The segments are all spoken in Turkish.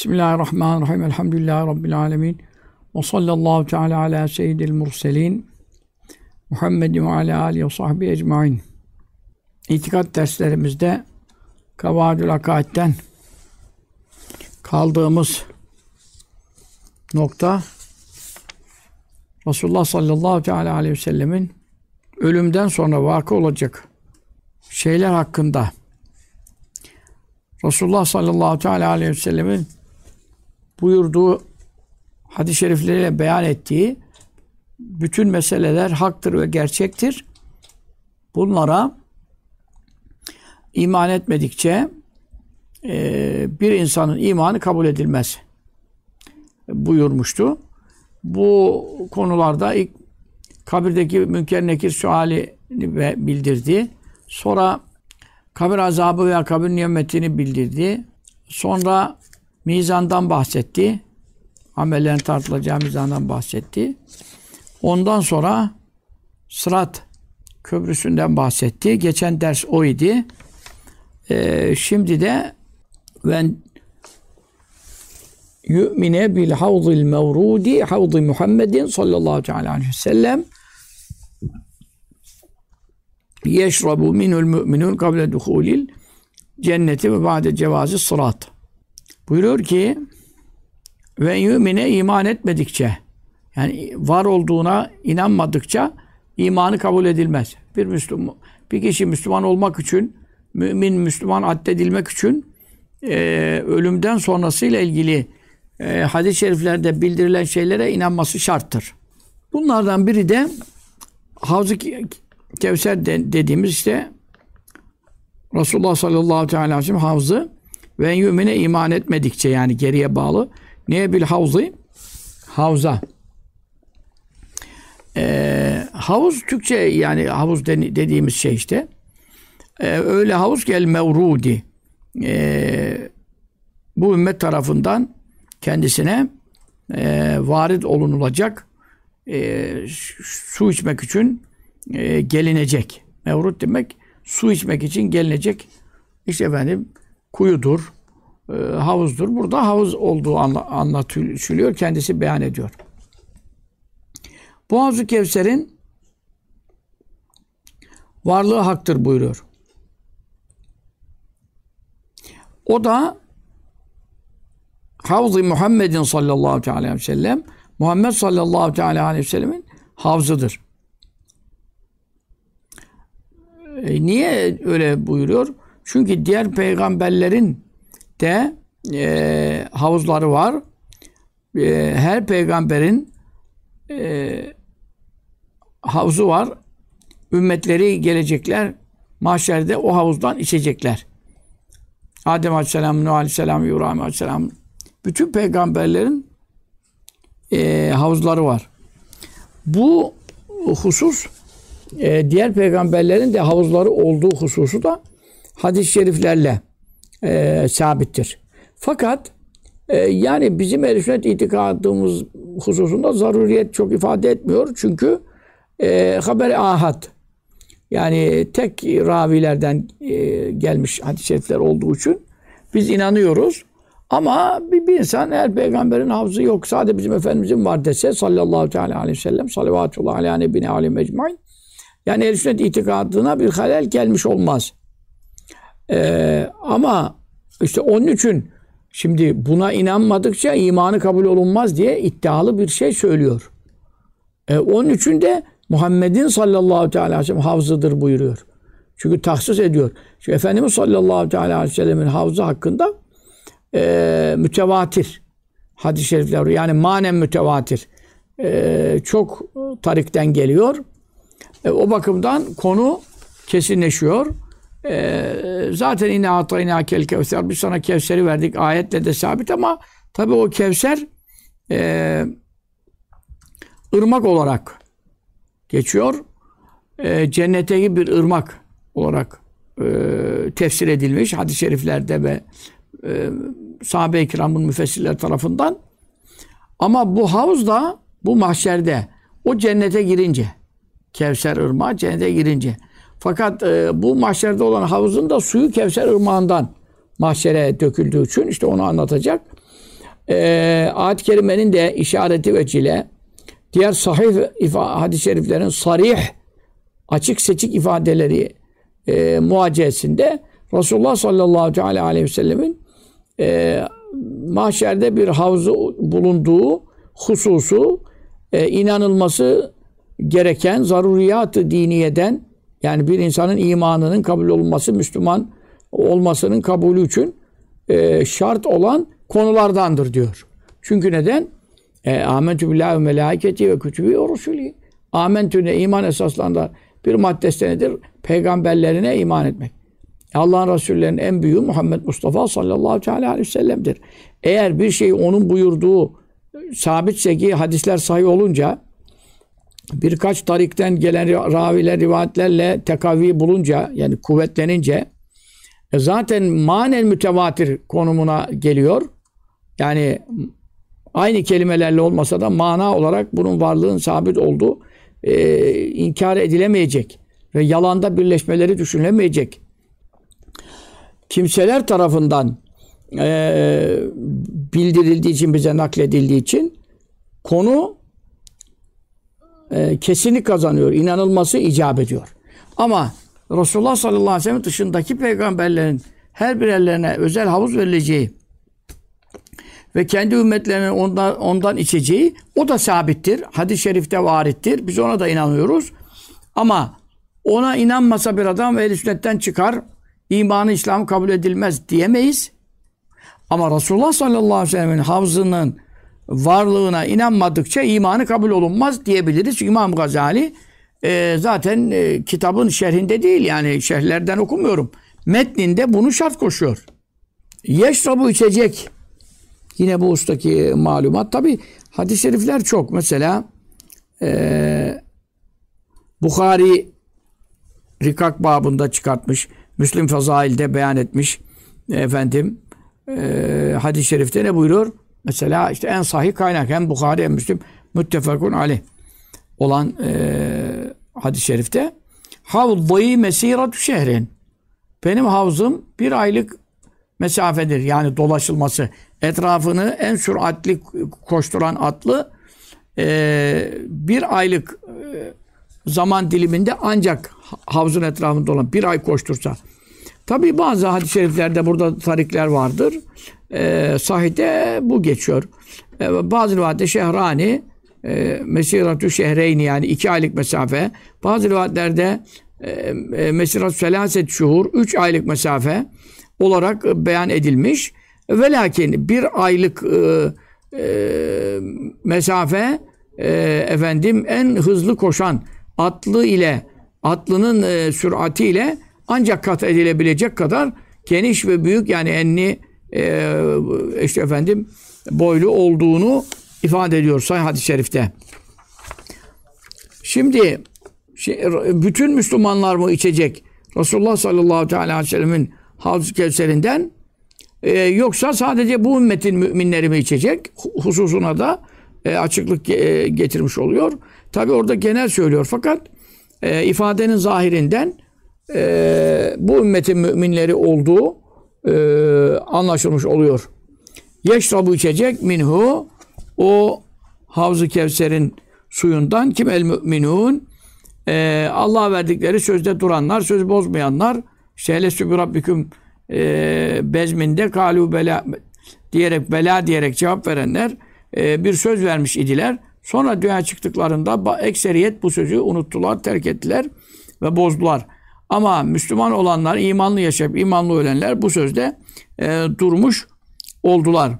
Bismillahirrahmanirrahim. Elhamdülillahi Rabbil alemin. Ve sallallahu teala ala seyyidil murselin. Muhammedin ve ala alihi ve sahbihi ecmain. İtikat derslerimizde Kavadül Akaid'den kaldığımız nokta Resulullah sallallahu teala aleyhi ve sellemin ölümden sonra vakı olacak şeyler hakkında Resulullah sallallahu teala aleyhi ve sellemin buyurduğu hadis-i şerifleriyle beyan ettiği bütün meseleler haktır ve gerçektir. Bunlara iman etmedikçe e, bir insanın imanı kabul edilmez buyurmuştu. Bu konularda ilk kabirdeki münker nekir suali bildirdi. Sonra kabir azabı veya kabir nimetini bildirdi. Sonra mizandan bahsetti. Amellerin tartılacağı mizandan bahsetti. Ondan sonra sırat köprüsünden bahsetti. Geçen ders o idi. Ee, şimdi de ben yu'mine bil havzil mevrudi havzi Muhammedin sallallahu aleyhi ve sellem yeşrabu minul müminun kable duhulil cenneti ve ba'de cevazi sırat. Buyuruyor ki ve yümine iman etmedikçe yani var olduğuna inanmadıkça imanı kabul edilmez. Bir Müslüman, bir kişi Müslüman olmak için, mümin Müslüman addedilmek için e, ölümden sonrasıyla ilgili e, hadis-i şeriflerde bildirilen şeylere inanması şarttır. Bunlardan biri de Havz-ı Kevser de, dediğimiz işte Resulullah sallallahu aleyhi ve sellem havzı ve yümine iman etmedikçe yani geriye bağlı. Niye bil havzı? Havza. Ee, havuz Türkçe yani havuz dediğimiz şey işte. Ee, öyle havuz gel mevrudi. Ee, bu ümmet tarafından kendisine e, varid olunulacak e, su içmek için e, gelinecek. Mevrut demek su içmek için gelinecek. İşte efendim kuyudur, havuzdur. Burada havuz olduğu anla, anlatılıyor. Kendisi beyan ediyor. Bu Havzu Kevser'in varlığı haktır buyuruyor. O da Havz-ı Muhammedin sallallahu aleyhi ve sellem Muhammed sallallahu aleyhi ve sellemin havzıdır. E, niye öyle buyuruyor? Çünkü diğer peygamberlerin de e, havuzları var. E, her peygamberin e, havuzu var. Ümmetleri gelecekler. Mahşerde o havuzdan içecekler. Adem Aleyhisselam, Nuh Aleyhisselam, İbrahim Aleyhisselam bütün peygamberlerin e, havuzları var. Bu husus e, diğer peygamberlerin de havuzları olduğu hususu da hadis-i şeriflerle e, sabittir. Fakat e, yani bizim ehl sünnet itikadımız hususunda zaruriyet çok ifade etmiyor. Çünkü e, haber ahad yani tek ravilerden e, gelmiş şerifler olduğu için biz inanıyoruz. Ama bir, bir insan eğer peygamberin hafızı yok sadece bizim Efendimizin var dese sallallahu teala aleyhi ve sellem salavatullah aleyhi nebine aleyhi mecmain yani ehl sünnet itikadına bir halel gelmiş olmaz. Ee, ama işte onun için şimdi buna inanmadıkça imanı kabul olunmaz diye iddialı bir şey söylüyor. Ee, onun için de Muhammed'in sallallahu aleyhi ve sellem havzıdır buyuruyor. Çünkü tahsis ediyor. Çünkü Efendimiz sallallahu aleyhi ve sellemin havzı hakkında e, mütevatir hadis-i şerifler yani manen mütevatir e, çok tarikten geliyor. E, o bakımdan konu kesinleşiyor. E, zaten inne atayna kel kevser biz sana Kevser'i verdik ayetle de sabit ama tabi o Kevser e, ırmak olarak geçiyor. E, cennete bir ırmak olarak e, tefsir edilmiş hadis-i şeriflerde ve e, sahabe-i kiramın müfessirler tarafından. Ama bu havuz da bu mahşerde o cennete girince Kevser ırmağı cennete girince. Fakat e, bu mahşerde olan havuzun da suyu Kevser ırmağından mahşere döküldüğü için işte onu anlatacak. e, ayet-i kerimenin de işareti veçile diğer sahih hadis-i şeriflerin sarih açık seçik ifadeleri e, muhacesinde Resulullah sallallahu aleyhi ve sellemin e, mahşerde bir havzu bulunduğu hususu e, inanılması gereken zaruriyat-ı diniyeden yani bir insanın imanının kabul olunması, Müslüman olmasının kabulü için e, şart olan konulardandır diyor. Çünkü neden? E, Amentü billahi ve melâiketi ve kütübü ve rusulü. Amentüne iman esaslarında bir maddesi nedir? Peygamberlerine iman etmek. Allah'ın Resullerinin en büyüğü Muhammed Mustafa sallallahu aleyhi ve sellem'dir. Eğer bir şey onun buyurduğu sabitse ki hadisler sahih olunca birkaç tarikten gelen raviler, rivayetlerle tekavvi bulunca yani kuvvetlenince e zaten manen mütevatir konumuna geliyor. Yani aynı kelimelerle olmasa da mana olarak bunun varlığın sabit olduğu e, inkar edilemeyecek ve yalanda birleşmeleri düşünülemeyecek kimseler tarafından e, bildirildiği için bize nakledildiği için konu e, kesinlik kazanıyor. inanılması icap ediyor. Ama Resulullah sallallahu aleyhi ve sellem dışındaki peygamberlerin her birerlerine özel havuz verileceği ve kendi ümmetlerinin ondan, ondan içeceği o da sabittir. Hadis-i şerifte varittir. Biz ona da inanıyoruz. Ama ona inanmasa bir adam ehl sünnetten çıkar. imanı İslam kabul edilmez diyemeyiz. Ama Resulullah sallallahu aleyhi ve sellem'in havzının varlığına inanmadıkça imanı kabul olunmaz diyebiliriz. İmam Gazali e, zaten e, kitabın şerhinde değil yani şerhlerden okumuyorum. Metninde bunu şart koşuyor. Yeşrabu içecek. Yine bu ustaki malumat. Tabi hadis-i şerifler çok. Mesela e, Bukhari Rikak babında çıkartmış. Müslim Fazail'de beyan etmiş. Efendim e, hadis-i şerifte ne buyuruyor? Mesela işte en sahih kaynak hem Bukhari hem Müslim müttefakun aleyh olan e, hadis-i şerifte havzayı mesiratü şehrin benim havzım bir aylık mesafedir. Yani dolaşılması. Etrafını en süratli koşturan atlı e, bir aylık e, zaman diliminde ancak havzun etrafında olan bir ay koştursa. Tabi bazı hadis-i şeriflerde burada tarikler vardır. E, sahide bu geçiyor. E, bazı rivayette Şehrani e, Mesiratü Şehreyni yani iki aylık mesafe. Bazı rivayetlerde e, e, Mesiratü Selaset Şuhur üç aylık mesafe olarak beyan edilmiş. Ve lakin bir aylık e, e, mesafe e, efendim en hızlı koşan atlı ile atlının e, sürati ile ancak kat edilebilecek kadar geniş ve büyük yani enli e, işte efendim boylu olduğunu ifade ediyor Sahih hadis-i şerifte. Şimdi şey, bütün Müslümanlar mı içecek? Resulullah sallallahu aleyhi ve sellemin Havz-ı Kevser'inden e, yoksa sadece bu ümmetin müminleri mi içecek? Hususuna da e, açıklık e, getirmiş oluyor. Tabi orada genel söylüyor fakat e, ifadenin zahirinden e, bu ümmetin müminleri olduğu e, anlaşılmış oluyor. Yeşrabu içecek minhu o Havz-ı Kevser'in suyundan kim el müminun e, Allah verdikleri sözde duranlar, söz bozmayanlar şehlesü bi rabbiküm e, bezminde kalu bela diyerek bela diyerek cevap verenler e, bir söz vermiş idiler. Sonra dünya çıktıklarında ekseriyet bu sözü unuttular, terk ettiler ve bozdular. Ama Müslüman olanlar, imanlı yaşayıp imanlı ölenler bu sözde e, durmuş oldular.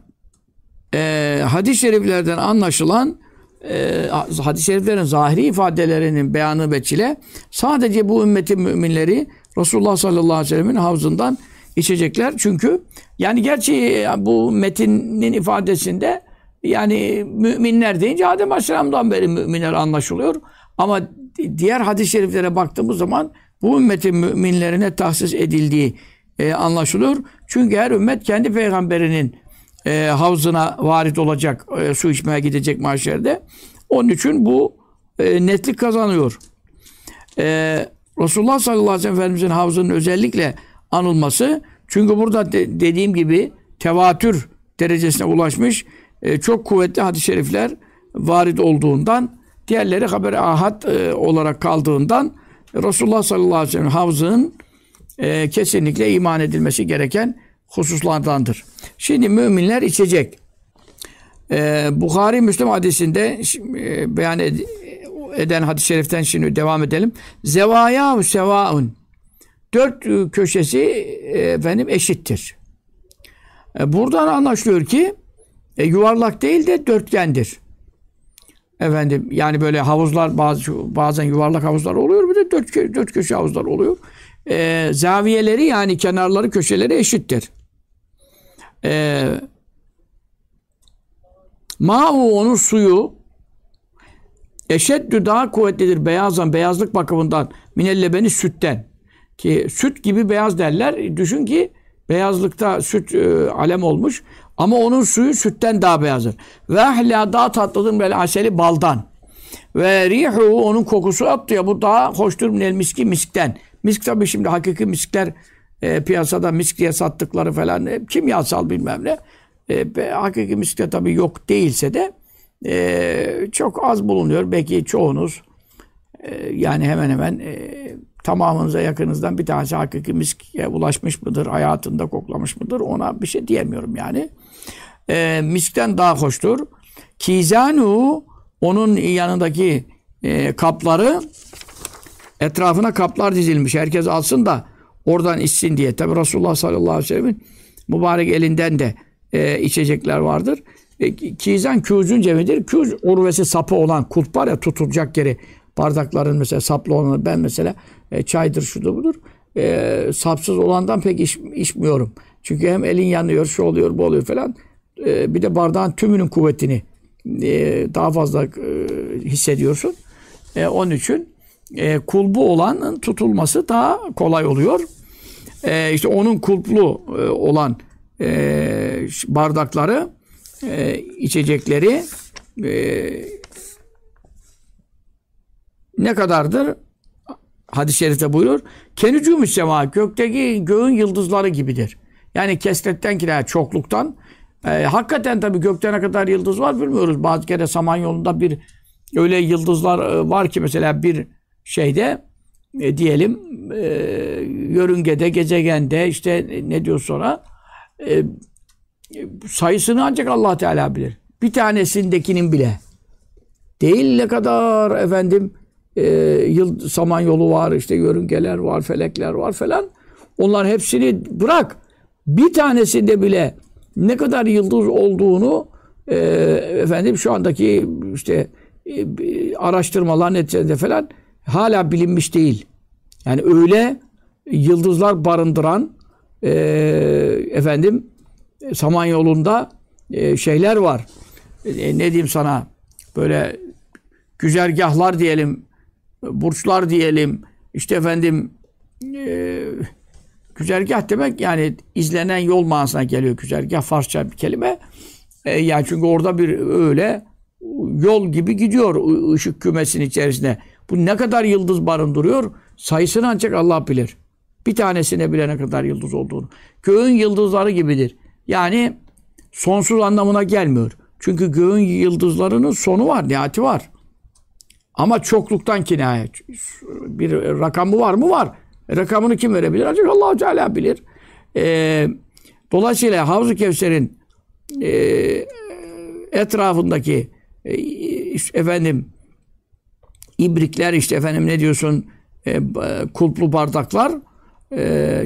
E, hadis-i şeriflerden anlaşılan e, hadis-i şeriflerin zahiri ifadelerinin beyanı ve sadece bu ümmetin müminleri Resulullah sallallahu aleyhi ve sellemin havzından içecekler. Çünkü yani gerçi e, bu metinin ifadesinde yani müminler deyince Adem Aleyhisselam'dan beri müminler anlaşılıyor. Ama diğer hadis-i şeriflere baktığımız zaman bu ümmetin müminlerine tahsis edildiği e, anlaşılıyor. Çünkü her ümmet kendi peygamberinin e, havzına varit olacak, e, su içmeye gidecek mahşerde. Onun için bu e, netlik kazanıyor. E, Resulullah sallallahu aleyhi ve sellem Efendimizin havzının özellikle anılması çünkü burada de, dediğim gibi tevatür derecesine ulaşmış e, çok kuvvetli hadis-i şerifler varid olduğundan diğerleri haber ahad e, olarak kaldığından Resulullah sallallahu aleyhi ve sellem havzının e, kesinlikle iman edilmesi gereken hususlardandır. Şimdi müminler içecek. E, Bukhari Müslüm hadisinde e, beyan ed- eden hadis-i şeriften şimdi devam edelim. Zevaya sevaun. Dört köşesi e, efendim eşittir. E, buradan anlaşılıyor ki e, yuvarlak değil de dörtgendir. Efendim yani böyle havuzlar bazı bazen yuvarlak havuzlar oluyor bir de dört, dört köşe havuzlar oluyor. E, zaviyeleri yani kenarları köşeleri eşittir. E, Ma'u onun suyu eşeddü daha kuvvetlidir beyazdan beyazlık bakımından minellebeni sütten ki süt gibi beyaz derler. Düşün ki beyazlıkta süt e, alem olmuş ama onun suyu sütten daha beyazdır. Ve ahla daha tatlıdır böyle aseli baldan. Ve rihu onun kokusu attı ya bu daha hoştur minel miski miskten. Misk tabi şimdi hakiki miskler e, piyasada misk diye sattıkları falan e, kimyasal bilmem ne. E, hakiki miskte tabi yok değilse de e, çok az bulunuyor. Belki çoğunuz e, yani hemen hemen e, tamamınıza yakınızdan bir tanesi hakiki miske ulaşmış mıdır? Hayatında koklamış mıdır? Ona bir şey diyemiyorum yani. E, miskten daha hoştur. Kizanu onun yanındaki e, kapları etrafına kaplar dizilmiş. Herkes alsın da oradan içsin diye. Tabi Resulullah sallallahu aleyhi ve sellem'in mübarek elinden de e, içecekler vardır. E, kizan küzün cemidir. Küz urvesi sapı olan kulp var ya tutulacak yeri. Bardakların mesela saplı olanı ben mesela e, çaydır şudur budur. E, sapsız olandan pek iç, içmiyorum. Çünkü hem elin yanıyor, şu oluyor, bu oluyor falan. E, bir de bardağın tümünün kuvvetini e, daha fazla e, hissediyorsun. E, onun için e, kulbu olanın tutulması daha kolay oluyor. E, işte onun kulplu e, olan e, bardakları, e, içecekleri e, ne kadardır? Hadis-i şerifte buyurur. Kenücü sema gökteki göğün yıldızları gibidir. Yani kesretten ki çokluktan. E, hakikaten tabii gökte ne kadar yıldız var bilmiyoruz. Bazı kere Samanyolu'nda bir öyle yıldızlar e, var ki mesela bir şeyde e, diyelim e, yörüngede, gezegende işte ne diyor sonra e, sayısını ancak Allah Teala bilir. Bir tanesindekinin bile. Değil ne kadar efendim e, yıl samanyolu var, işte yörüngeler var, felekler var falan. Onlar hepsini bırak. Bir tanesinde bile ne kadar yıldız olduğunu e, efendim şu andaki işte e, araştırmalar neticesinde falan hala bilinmiş değil. Yani öyle yıldızlar barındıran e, efendim Samanyolu'nda e, şeyler var. E, ne diyeyim sana böyle güzergahlar diyelim, burçlar diyelim, işte efendim e, güzergah demek yani izlenen yol manasına geliyor güzergah Farsça bir kelime. E, yani çünkü orada bir öyle yol gibi gidiyor ışık kümesinin içerisinde. Bu ne kadar yıldız barındırıyor? Sayısını ancak Allah bilir. Bir tanesine bile ne kadar yıldız olduğunu. Göğün yıldızları gibidir. Yani sonsuz anlamına gelmiyor. Çünkü göğün yıldızlarının sonu var, nihati var. Ama çokluktan kinaye. Bir rakamı var mı? Var. E, rakamını kim verebilir? Ancak allah Teala bilir. E, dolayısıyla Havz-ı Kevser'in e, etrafındaki e, efendim ibrikler işte efendim ne diyorsun e, kulplu bardaklar e,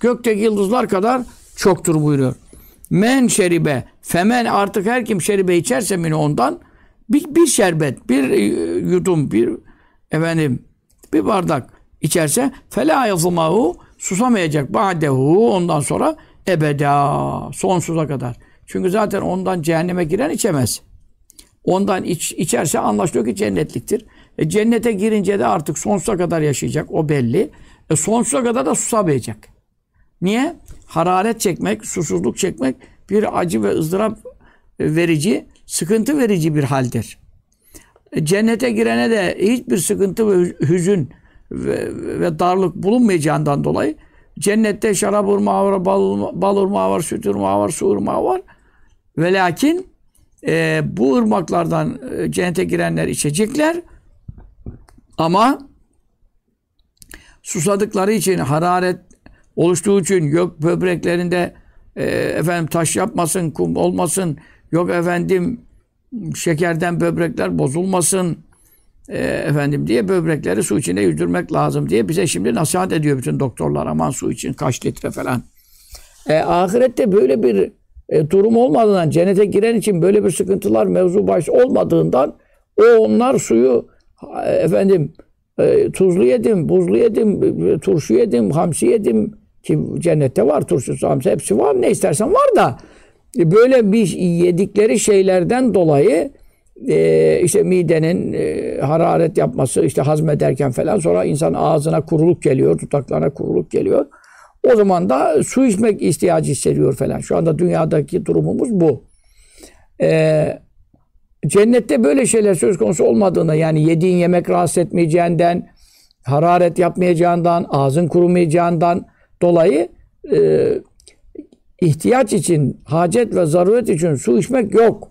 gökteki yıldızlar kadar çoktur buyuruyor. Men şeribe femen artık her kim şeribe içerse min ondan bir, bir şerbet, bir e, yudum, bir efendim bir bardak içerse fela yazmahu susamayacak ba'dehu ondan sonra ebeda sonsuza kadar. Çünkü zaten ondan cehenneme giren içemez. Ondan iç, içerse anlaşılıyor ki cennetliktir. E, cennete girince de artık sonsuza kadar yaşayacak. O belli. E, sonsuza kadar da susamayacak. Niye? Hararet çekmek, susuzluk çekmek bir acı ve ızdırap verici, sıkıntı verici bir haldir. E, cennete girene de hiçbir sıkıntı ve hüzün ve, ve darlık bulunmayacağından dolayı cennette şarap ırmağı var, bal, bal var, süt ırmağı var, su ırmağı var. Ve lakin e, bu ırmaklardan e, cennete girenler içecekler. Ama susadıkları için hararet oluştuğu için yok böbreklerinde e, efendim taş yapmasın, kum olmasın, yok efendim şekerden böbrekler bozulmasın e, efendim diye böbrekleri su içinde yüzdürmek lazım diye bize şimdi nasihat ediyor bütün doktorlar aman su için kaç litre falan. E, ahirette böyle bir e, durum olmadığından cennete giren için böyle bir sıkıntılar mevzu baş olmadığından o onlar suyu e, efendim e, tuzlu yedim, buzlu yedim, e, turşu yedim, hamsi yedim ki cennette var turşusu, hamsi hepsi var ne istersen var da böyle bir yedikleri şeylerden dolayı e, işte midenin e, hararet yapması, işte hazmederken falan sonra insan ağzına kuruluk geliyor, tutaklarına kuruluk geliyor. O zaman da su içmek ihtiyacı hissediyor falan. Şu anda dünyadaki durumumuz bu. Ee, cennette böyle şeyler söz konusu olmadığında yani yediğin yemek rahatsız etmeyeceğinden, hararet yapmayacağından, ağzın kurumayacağından dolayı e, ihtiyaç için, hacet ve zaruret için su içmek yok.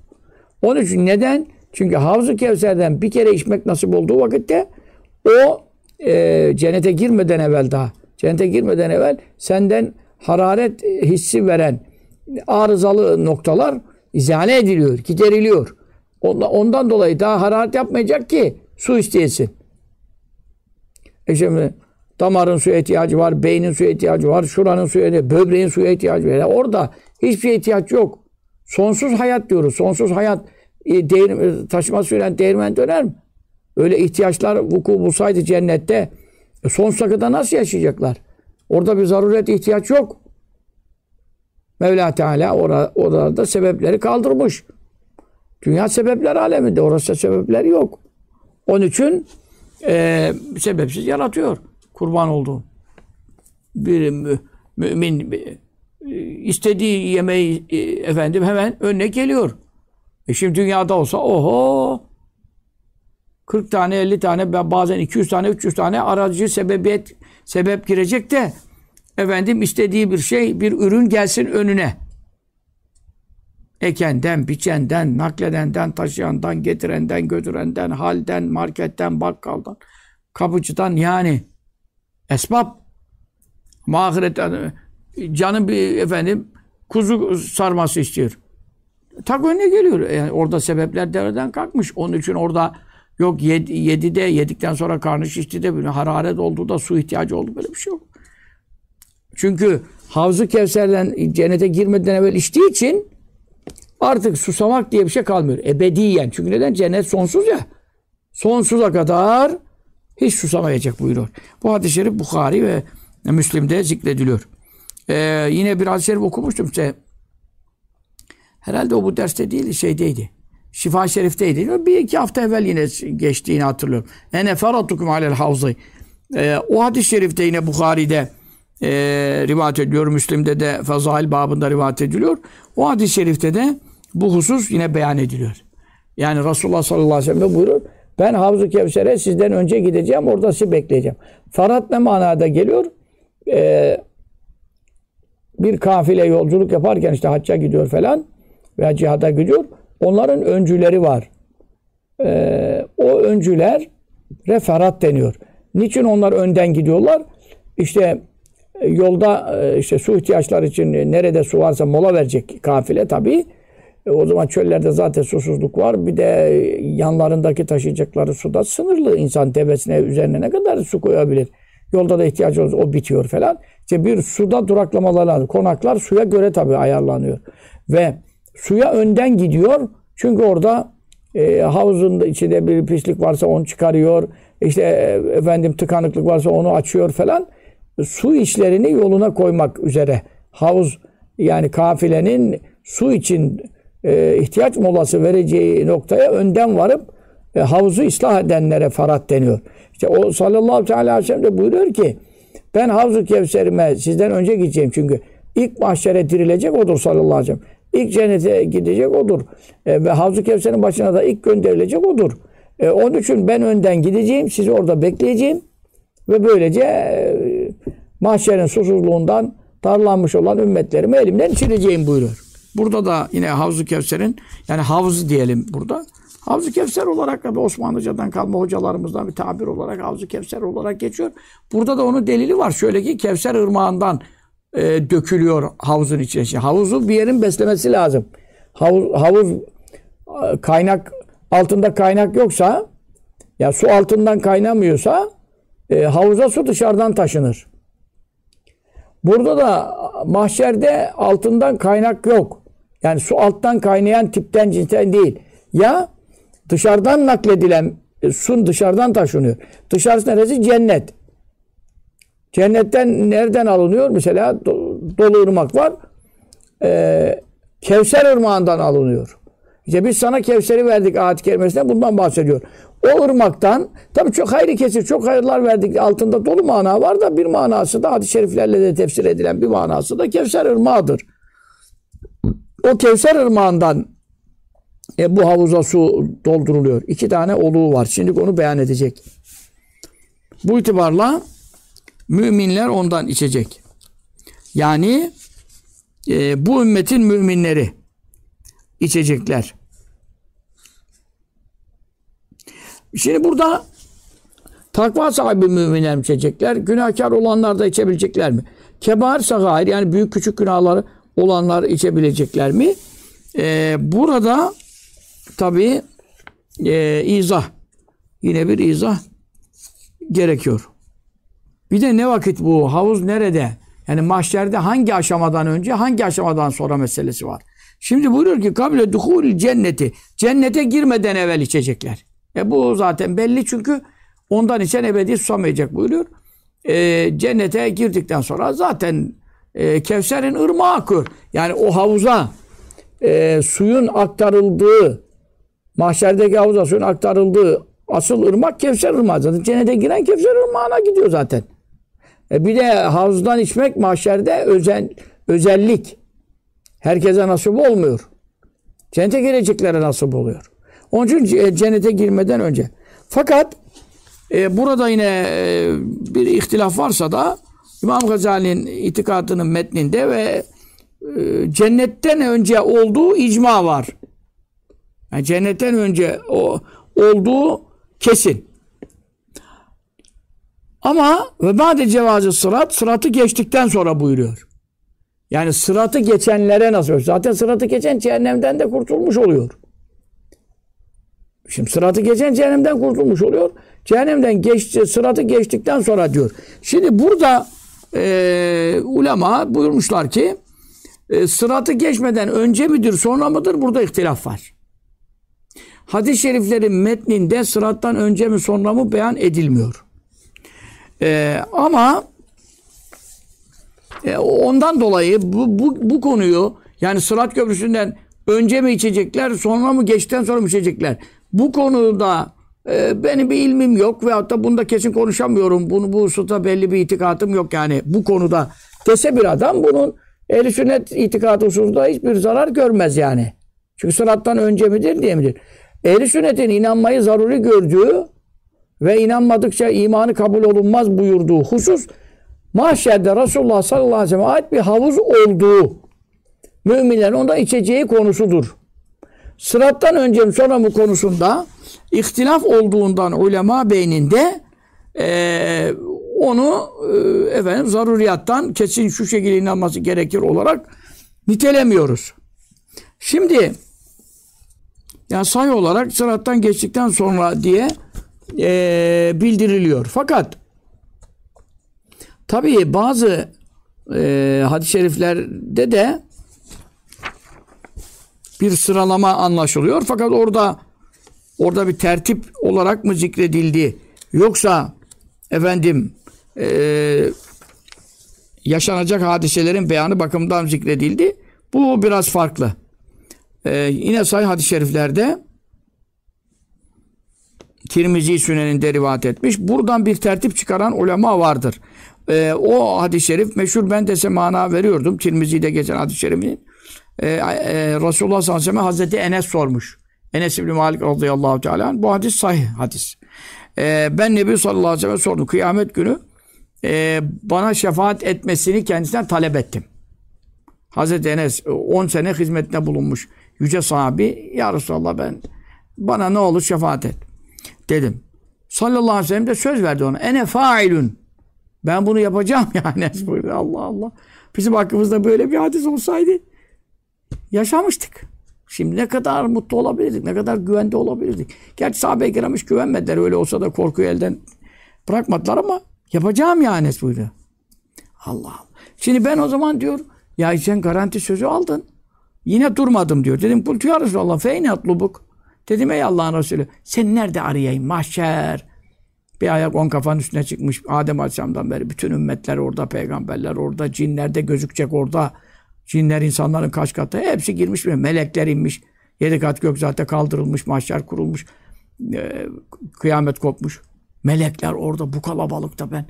Onun için neden? Çünkü Havzu Kevser'den bir kere içmek nasip olduğu vakitte o e, cennete girmeden evvel daha cennete girmeden evvel senden hararet hissi veren arızalı noktalar izale ediliyor, gideriliyor. Ondan dolayı daha hararet yapmayacak ki su isteyesin. E şimdi damarın suya ihtiyacı var, beynin suya ihtiyacı var, şuranın suya ihtiyacı böbreğin suya ihtiyacı var. Yani orada hiçbir ihtiyaç yok. Sonsuz hayat diyoruz. Sonsuz hayat e, değir, taşıma suyla değirmen döner mi? Öyle ihtiyaçlar vuku bulsaydı cennette e, sonsuza kadar nasıl yaşayacaklar? Orada bir zaruret ihtiyaç yok. Mevla Teala orada, orada sebepleri kaldırmış. Dünya sebepler aleminde. Orası sebepler yok. Onun için e, sebepsiz yaratıyor. Kurban olduğu. Bir mü, mümin e, istediği yemeği e, efendim hemen önüne geliyor. E şimdi dünyada olsa oho 40 tane 50 tane bazen 200 tane 300 tane aracı sebebiyet sebep girecek de efendim istediği bir şey bir ürün gelsin önüne. Ekenden, biçenden, nakledenden, taşıyandan, getirenden, götürenden, halden, marketten, bakkaldan, kapıcıdan yani esbab mahiretten canım bir efendim kuzu sarması istiyor. Tak önüne geliyor. Yani orada sebepler devreden kalkmış. Onun için orada yok yedi, yedi de yedikten sonra karnı şişti de böyle hararet oldu da su ihtiyacı oldu böyle bir şey yok. Çünkü Havzu Kevser'den cennete girmeden evvel içtiği için artık susamak diye bir şey kalmıyor. Ebediyen. Çünkü neden? Cennet sonsuz ya. Sonsuza kadar hiç susamayacak buyuruyor. Bu hadis-i şerif Bukhari ve Müslim'de zikrediliyor. Ee, yine bir hadis-i şerif okumuştum size. Herhalde o bu derste değil, şeydeydi. Şifa Şerif'teydi. Bir iki hafta evvel yine geçtiğini hatırlıyorum. Ene feratukum alel havzı. Ee, o hadis-i şerifte yine Bukhari'de e, rivayet ediliyor. Müslim'de de Fazail babında rivayet ediliyor. O hadis-i şerifte de bu husus yine beyan ediliyor. Yani Resulullah sallallahu aleyhi ve sellem buyuruyor. Ben Havzu Kevser'e sizden önce gideceğim. Orada sizi bekleyeceğim. Farat ne manada geliyor? Ee, bir kafile yolculuk yaparken işte hacca gidiyor falan veya cihada gidiyor. Onların öncüleri var. Ee, o öncüler referat deniyor. Niçin onlar önden gidiyorlar? İşte e, yolda e, işte su ihtiyaçları için nerede su varsa mola verecek kafile tabii. E, o zaman çöllerde zaten susuzluk var. Bir de yanlarındaki taşıyacakları suda sınırlı. insan tepesine üzerine ne kadar su koyabilir? Yolda da ihtiyacı olursa o bitiyor falan. İşte bir suda duraklamalar lazım. Konaklar suya göre tabii ayarlanıyor. Ve suya önden gidiyor. Çünkü orada e, havuzun içinde bir pislik varsa onu çıkarıyor. İşte e, efendim tıkanıklık varsa onu açıyor falan su işlerini yoluna koymak üzere havuz yani kafilenin su için e, ihtiyaç molası vereceği noktaya önden varıp e, havuzu ıslah edenlere farat deniyor. İşte o sallallahu aleyhi ve sellem de buyuruyor ki ben havzu kevserime sizden önce gideceğim çünkü ilk mahşere dirilecek odur sallallahu aleyhi ve sellem. İlk cennete gidecek odur. E, ve havzu kevserin başına da ilk gönderilecek odur. E, onun için ben önden gideceğim, sizi orada bekleyeceğim ve böylece e, mahşerin susuzluğundan darlanmış olan ümmetlerimi elimden içireceğim buyuruyor. Burada da yine Havzu Kevser'in yani havzu diyelim burada. Havzu Kevser olarak da bir Osmanlıcadan kalma hocalarımızdan bir tabir olarak Havzu Kevser olarak geçiyor. Burada da onun delili var. Şöyle ki Kevser ırmağından e, dökülüyor havuzun içine. Şimdi havuzu bir yerin beslemesi lazım. Havuz, havuz e, kaynak altında kaynak yoksa ya su altından kaynamıyorsa e, havuza su dışarıdan taşınır. Burada da mahşerde altından kaynak yok. Yani su alttan kaynayan tipten cinsten değil. Ya dışarıdan nakledilen e, su dışarıdan taşınıyor. Dışarısı neresi? Cennet. Cennetten nereden alınıyor? Mesela do- dolu ırmak var. Ee, Kevser ırmağından alınıyor. İşte biz sana Kevser'i verdik ayet-i bundan bahsediyor. O ırmaktan tabii çok hayri kesir, çok hayırlar verdik. Altında dolu mana var da bir manası da hadis-i şeriflerle de tefsir edilen bir manası da Kevser ırmağıdır. O Kevser ırmağından e, bu havuza su dolduruluyor. İki tane oluğu var. Şimdi onu beyan edecek. Bu itibarla müminler ondan içecek. Yani e, bu ümmetin müminleri içecekler. Şimdi burada takva sahibi müminler mi içecekler? Günahkar olanlar da içebilecekler mi? Kebar sagair yani büyük küçük günahları olanlar içebilecekler mi? Ee, burada tabi e, izah yine bir izah gerekiyor. Bir de ne vakit bu? Havuz nerede? Yani mahşerde hangi aşamadan önce, hangi aşamadan sonra meselesi var. Şimdi buyuruyor ki kabile duhul cenneti. Cennete girmeden evvel içecekler. E bu zaten belli çünkü ondan içen ebedi susamayacak buyuruyor. E, cennete girdikten sonra zaten e, Kevser'in ırmağı akıyor. Yani o havuza e, suyun aktarıldığı mahşerdeki havuza suyun aktarıldığı asıl ırmak Kevser ırmağı. Zaten cennete giren Kevser ırmağına gidiyor zaten. E bir de havuzdan içmek mahşerde özel, özellik. Herkese nasip olmuyor. Cennete gireceklere nasip oluyor. Onun için cennete girmeden önce. Fakat e, burada yine e, bir ihtilaf varsa da İmam Gazali'nin itikadının metninde ve e, cennetten önce olduğu icma var. Yani cennetten önce o, olduğu kesin. Ama ve bade cevazı sırat, sıratı geçtikten sonra buyuruyor. Yani sıratı geçenlere nasıl? Zaten sıratı geçen cehennemden de kurtulmuş oluyor. Şimdi sıratı geçen cehennemden kurtulmuş oluyor. Cehennemden geçti, sıratı geçtikten sonra diyor. Şimdi burada e, ulema buyurmuşlar ki e, sıratı geçmeden önce midir sonra mıdır? Burada ihtilaf var. Hadis-i şeriflerin metninde sırattan önce mi sonra mı beyan edilmiyor. E, ama e, ondan dolayı bu, bu, bu konuyu yani Sırat Köprüsü'nden önce mi içecekler sonra mı geçtikten sonra mı içecekler? Bu konuda e, benim bir ilmim yok ve hatta bunda kesin konuşamıyorum. Bunu bu hususta belli bir itikatım yok yani bu konuda dese bir adam bunun ehl sünnet itikadı hususunda hiçbir zarar görmez yani. Çünkü sırattan önce midir diye midir? ehl sünnetin inanmayı zaruri gördüğü ve inanmadıkça imanı kabul olunmaz buyurduğu husus mahşerde Resulullah sallallahu aleyhi ve sellem'e ait bir havuz olduğu müminlerin onda içeceği konusudur. Sırattan önce mi sonra mı konusunda ihtilaf olduğundan ulema beyninde e, onu e, efendim zaruriyattan kesin şu şekilde inanması gerekir olarak nitelemiyoruz. Şimdi yani sayı olarak sırattan geçtikten sonra diye e, bildiriliyor. Fakat tabii bazı e, hadis-i şeriflerde de bir sıralama anlaşılıyor. Fakat orada orada bir tertip olarak mı zikredildi? Yoksa efendim e, yaşanacak hadiselerin beyanı bakımından zikredildi. Bu biraz farklı. E, yine sayı hadis-i şeriflerde Tirmizi Sünen'inde rivayet etmiş. Buradan bir tertip çıkaran ulema vardır. E, o hadis-i şerif meşhur ben de mana veriyordum. Tirmizi'de geçen hadis-i şerifin. E, e, Resulullah sallallahu aleyhi ve sellem Hazreti Enes sormuş. Enes İbni Malik radıyallahu teala bu hadis sahih hadis. E, ben Nebi sallallahu aleyhi ve sellem sordum. Kıyamet günü e, bana şefaat etmesini kendisinden talep ettim. Hazreti Enes 10 sene hizmetine bulunmuş. Yüce sahabi ya Resulallah ben bana ne olur şefaat et. Dedim. Sallallahu aleyhi ve sellem de söz verdi ona. Ene failun. Ben bunu yapacağım yani. Allah Allah. Bizim hakkımızda böyle bir hadis olsaydı yaşamıştık. Şimdi ne kadar mutlu olabilirdik, ne kadar güvende olabilirdik. Gerçi sahabe-i kiram hiç güvenmediler. Öyle olsa da korkuyu elden bırakmadılar ama yapacağım ya Enes buyuruyor. Allah Allah. Şimdi ben o zaman diyor, ya sen garanti sözü aldın. Yine durmadım diyor. Dedim kultu ya Resulallah feyne atlubuk. Dedim ey Allah'ın Resulü sen nerede arayayım mahşer. Bir ayak on kafanın üstüne çıkmış. Adem Aleyhisselam'dan beri bütün ümmetler orada, peygamberler orada, cinler de gözükecek orada. Cinler insanların kaç katı hepsi girmiş mi? Melekler inmiş. Yedi kat gök zaten kaldırılmış, mahşer kurulmuş. Ee, kıyamet kopmuş. Melekler orada bu kalabalıkta ben.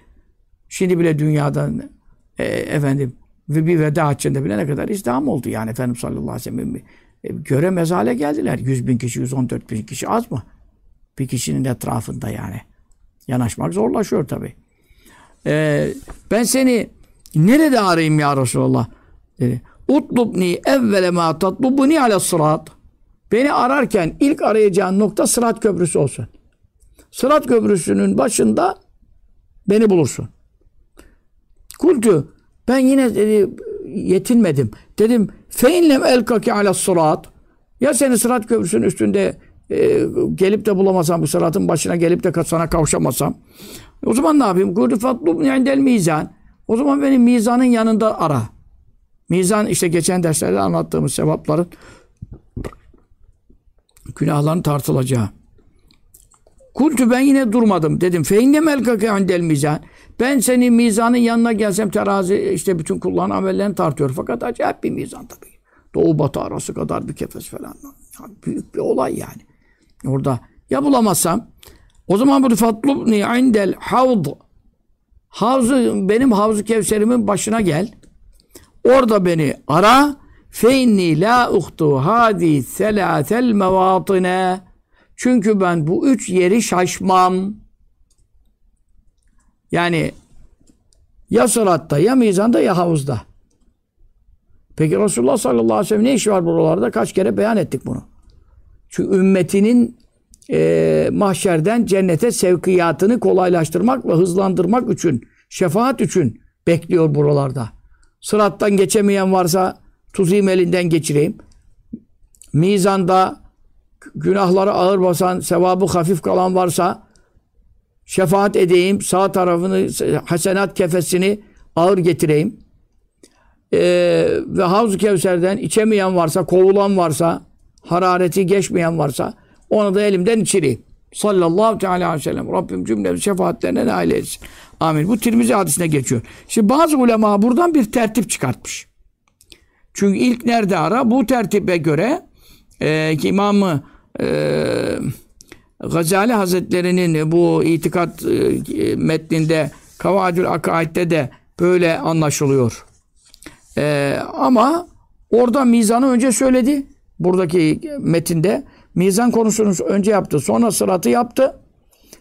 Şimdi bile dünyadan e, efendim ve bir veda haccında bile ne kadar izdiham oldu yani Efendim sallallahu aleyhi ve sellem e, göremez hale geldiler. 100 bin kişi, 114 bin kişi az mı? Bir kişinin etrafında yani. Yanaşmak zorlaşıyor tabi. Ee, ben seni nerede arayayım ya Resulallah? Utlubni evvele ma tatlubuni ala sırat. Beni ararken ilk arayacağın nokta sırat köprüsü olsun. Sırat köprüsünün başında beni bulursun. Kultu ben yine dedi, yetinmedim. Dedim feinlem elkaki ala sırat. Ya seni sırat köprüsünün üstünde e, gelip de bulamasam bu sıratın başına gelip de sana kavuşamasam. O zaman ne yapayım? Kultu fatlub indel mizan. O zaman beni mizanın yanında ara. Mizan işte geçen derslerde anlattığımız sevapların günahların tartılacağı. Kultu ben yine durmadım. Dedim feinne melkake andel mizan. Ben senin mizanın yanına gelsem terazi işte bütün kulların amellerini tartıyor. Fakat acayip bir mizan tabii. Doğu batı arası kadar bir kefes falan. büyük bir olay yani. Orada ya bulamazsam o zaman bu fatlubni indel havd havzu benim havzu kevserimin başına gel. Orada beni ara. Fe inni la uhtu hadi selatel mevatine. Çünkü ben bu üç yeri şaşmam. Yani ya sıratta, ya mizanda, ya havuzda. Peki Resulullah sallallahu aleyhi ve sellem ne işi var buralarda? Kaç kere beyan ettik bunu. Çünkü ümmetinin e, mahşerden cennete sevkiyatını kolaylaştırmak ve hızlandırmak için, şefaat için bekliyor buralarda. Sırattan geçemeyen varsa tuzayım elinden geçireyim. Mizanda günahları ağır basan, sevabı hafif kalan varsa şefaat edeyim. Sağ tarafını, hasenat kefesini ağır getireyim. Ee, ve Havz-ı Kevser'den içemeyen varsa, kovulan varsa, harareti geçmeyen varsa onu da elimden içireyim. Sallallahu teala aleyhi ve sellem. Rabbim cümlemizi şefaatlerine nail etsin. Amin. Bu Tirmizi hadisine geçiyor. Şimdi bazı ulema buradan bir tertip çıkartmış. Çünkü ilk nerede ara? Bu tertibe göre e, İmam-ı e, Gazali Hazretleri'nin bu itikat e, metninde Kavacül Akaid'de de böyle anlaşılıyor. E, ama orada mizanı önce söyledi. Buradaki metinde mizan konusunu önce yaptı. Sonra sıratı yaptı.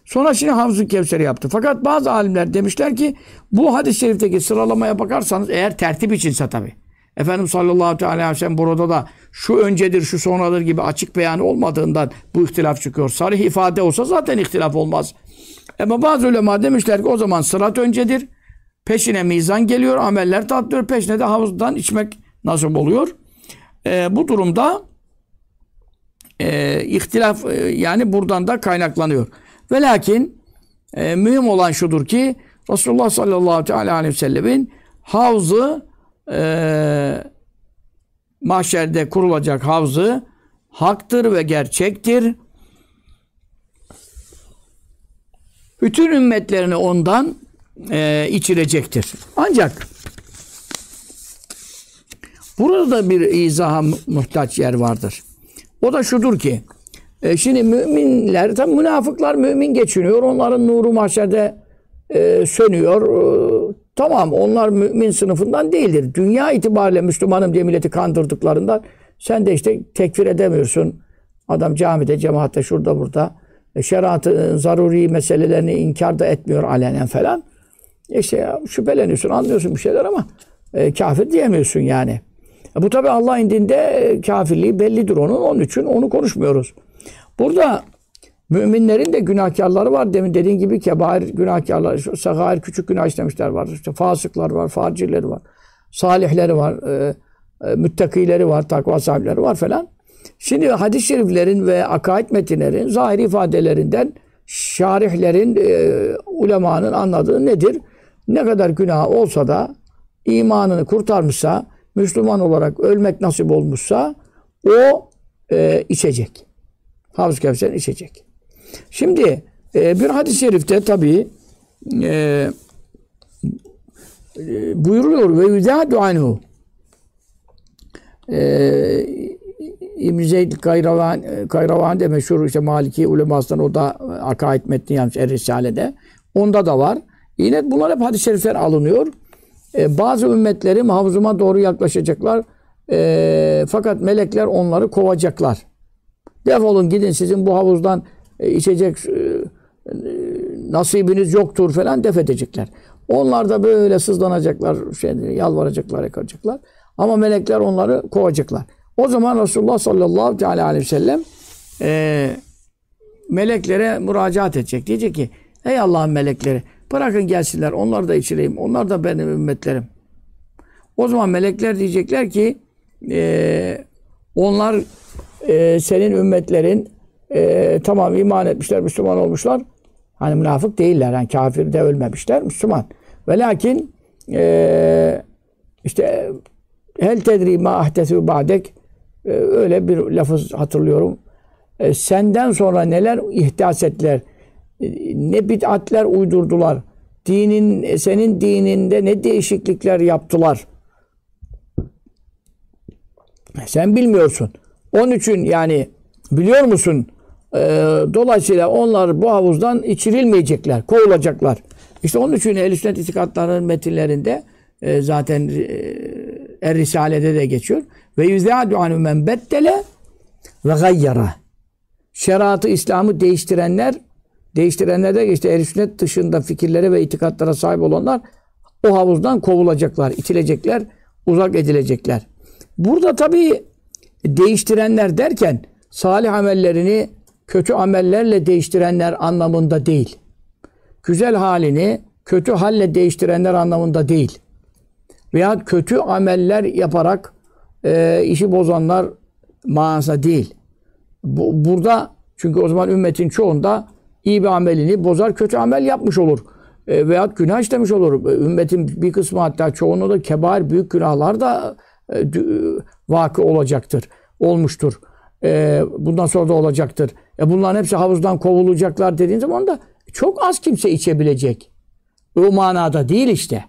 Sonra şimdi Havzu Kevser'i yaptı. Fakat bazı alimler demişler ki bu hadis-i şerifteki sıralamaya bakarsanız eğer tertip içinse tabi. Efendim sallallahu aleyhi ve sellem burada da şu öncedir, şu sonradır gibi açık beyanı olmadığından bu ihtilaf çıkıyor. Sarih ifade olsa zaten ihtilaf olmaz. Ama bazı ulema demişler ki o zaman sırat öncedir. Peşine mizan geliyor, ameller tatlıyor. Peşine de havuzdan içmek nasip oluyor. Ee, bu durumda e, ihtilaf e, yani buradan da kaynaklanıyor. Ve lakin e, mühim olan şudur ki Resulullah sallallahu aleyhi ve sellemin havzı e, mahşerde kurulacak havzı haktır ve gerçektir. Bütün ümmetlerini ondan e, içirecektir. Ancak burada da bir izaha muhtaç yer vardır. O da şudur ki e, şimdi müminler, tabi münafıklar mümin geçiniyor. Onların nuru mahşerde e, sönüyor. E, tamam onlar mümin sınıfından değildir. Dünya itibariyle Müslümanım diye milleti kandırdıklarından sen de işte tekfir edemiyorsun. Adam camide, cemaatte, şurada burada. E, şeriatın zaruri meselelerini inkar da etmiyor alenen falan. işte ya, şüpheleniyorsun, anlıyorsun bir şeyler ama e, kafir diyemiyorsun yani. E, bu tabi Allah indinde e, kafirliği bellidir onun. Onun için onu konuşmuyoruz. Burada müminlerin de günahkarları var. Demin dediğin gibi kebair günahkarlar, sagair küçük günah işlemişler var. İşte fasıklar var, facirleri var. Salihleri var, e, e, müttakileri var, takva sahipleri var falan. Şimdi hadis-i şeriflerin ve akaid metinlerin zahiri ifadelerinden şarihlerin, e, ulemanın anladığı nedir? Ne kadar günah olsa da imanını kurtarmışsa, Müslüman olarak ölmek nasip olmuşsa o e, içecek. Havuz Kevser içecek. Şimdi e, bir hadis-i şerifte tabi e, e, buyuruluyor ve yüzâdu anhu e, İbn Zeyd Kayravan, Kayravan de meşhur işte Maliki ulemasından o da akaid metni yazmış Er Risale'de. Onda da var. Yine bunlar hep hadis-i şerifler alınıyor. E, bazı ümmetleri havzuma doğru yaklaşacaklar. E, fakat melekler onları kovacaklar. Defolun gidin sizin bu havuzdan e, içecek e, e, nasibiniz yoktur falan def edecekler. Onlar da böyle sızlanacaklar, şey, yalvaracaklar, yakaracaklar. Ama melekler onları kovacaklar. O zaman Resulullah sallallahu aleyhi ve sellem e, meleklere müracaat edecek. Diyecek ki ey Allah'ın melekleri bırakın gelsinler onlar da içireyim. Onlar da benim ümmetlerim. O zaman melekler diyecekler ki e, onlar e, senin ümmetlerin e, tamam iman etmişler, Müslüman olmuşlar. Hani münafık değiller. Yani kafir de ölmemişler. Müslüman. Ve lakin e, işte hel tedri ma ahdesü ba'dek e, öyle bir lafız hatırlıyorum. E, senden sonra neler ihdas ettiler? E, ne bid'atler uydurdular? Dinin, senin dininde ne değişiklikler yaptılar? Sen bilmiyorsun. Onun için yani biliyor musun? E, dolayısıyla onlar bu havuzdan içirilmeyecekler, kovulacaklar. İşte onun için ehl sünnet itikatlarının metinlerinde e, zaten e, Er Risale'de de geçiyor. Ve yüzâdu anu men beddele ve gayyara. Şeriatı İslam'ı değiştirenler, değiştirenler de işte ehl sünnet dışında fikirlere ve itikatlara sahip olanlar o havuzdan kovulacaklar, itilecekler, uzak edilecekler. Burada tabii değiştirenler derken salih amellerini kötü amellerle değiştirenler anlamında değil. Güzel halini kötü halle değiştirenler anlamında değil. Veya kötü ameller yaparak e, işi bozanlar manasında değil. Bu, burada çünkü o zaman ümmetin çoğunda iyi bir amelini bozar, kötü amel yapmış olur. E, veya günah işlemiş olur. E, ümmetin bir kısmı hatta çoğunu da kebair büyük günahlar da e, vakı olacaktır. Olmuştur. E, bundan sonra da olacaktır. E, bunların hepsi havuzdan kovulacaklar dediğin zaman da çok az kimse içebilecek. O manada değil işte.